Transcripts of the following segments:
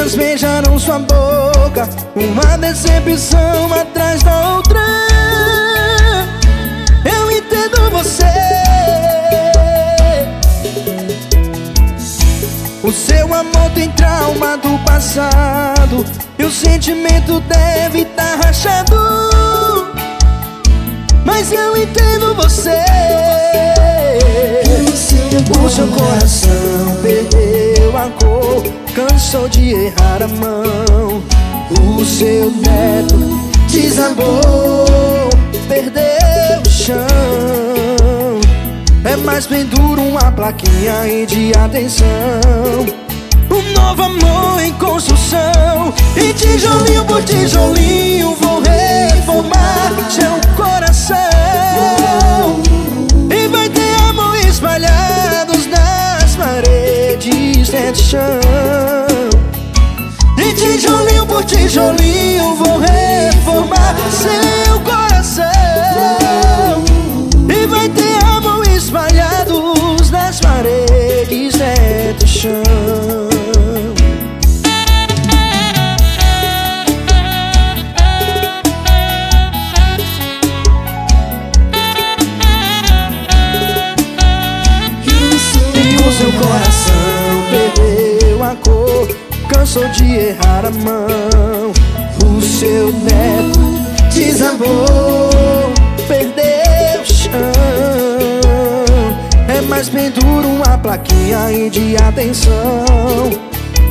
mentiras beijaram sua boca. Uma decepção atrás da outra. Eu entendo você. O seu amor tem trauma do passado E o sentimento deve estar tá rachado. Mas eu entendo você. O seu coração perdeu a cor Cansou de errar a mão. O seu teto desabou Perdeu o chão. É mais bem duro uma plaquinha aí de atenção. Um novo amor em construção. E tijolinho por tijolinho vou reformar seu coração. E vai ter amor espalhados nas paredes dentro do chão tijolinho vou reformar seu coração. Chão E o seu coração perdeu a cor Cansou de errar a mão. O seu neto desabou Perdeu o chão. Mais bem duro uma plaquinha aí de atenção.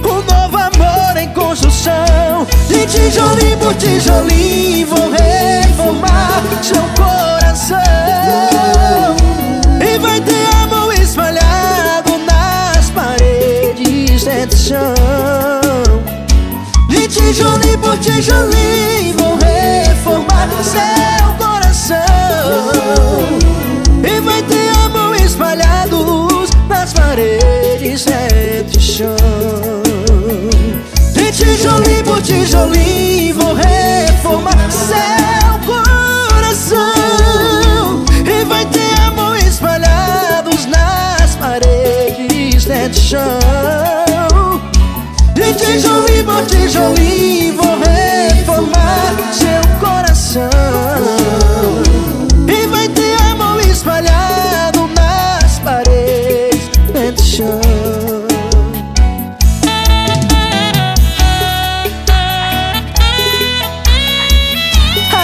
Um novo amor em construção. De tijolinho por tijolinho vou reformar seu coração. E vai ter amor espalhado nas paredes dentro do chão De tijolinho por tijolinho vou reformar seu coração. E vai ter paredes de chão. De tijolinho por tijolinho vou reformar seu coração. E vai ter amor espalhados nas paredes de chão por tijolinho vou reformar seu coração.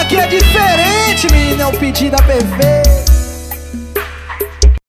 Aqui é diferente, menina, é o pedido perfeito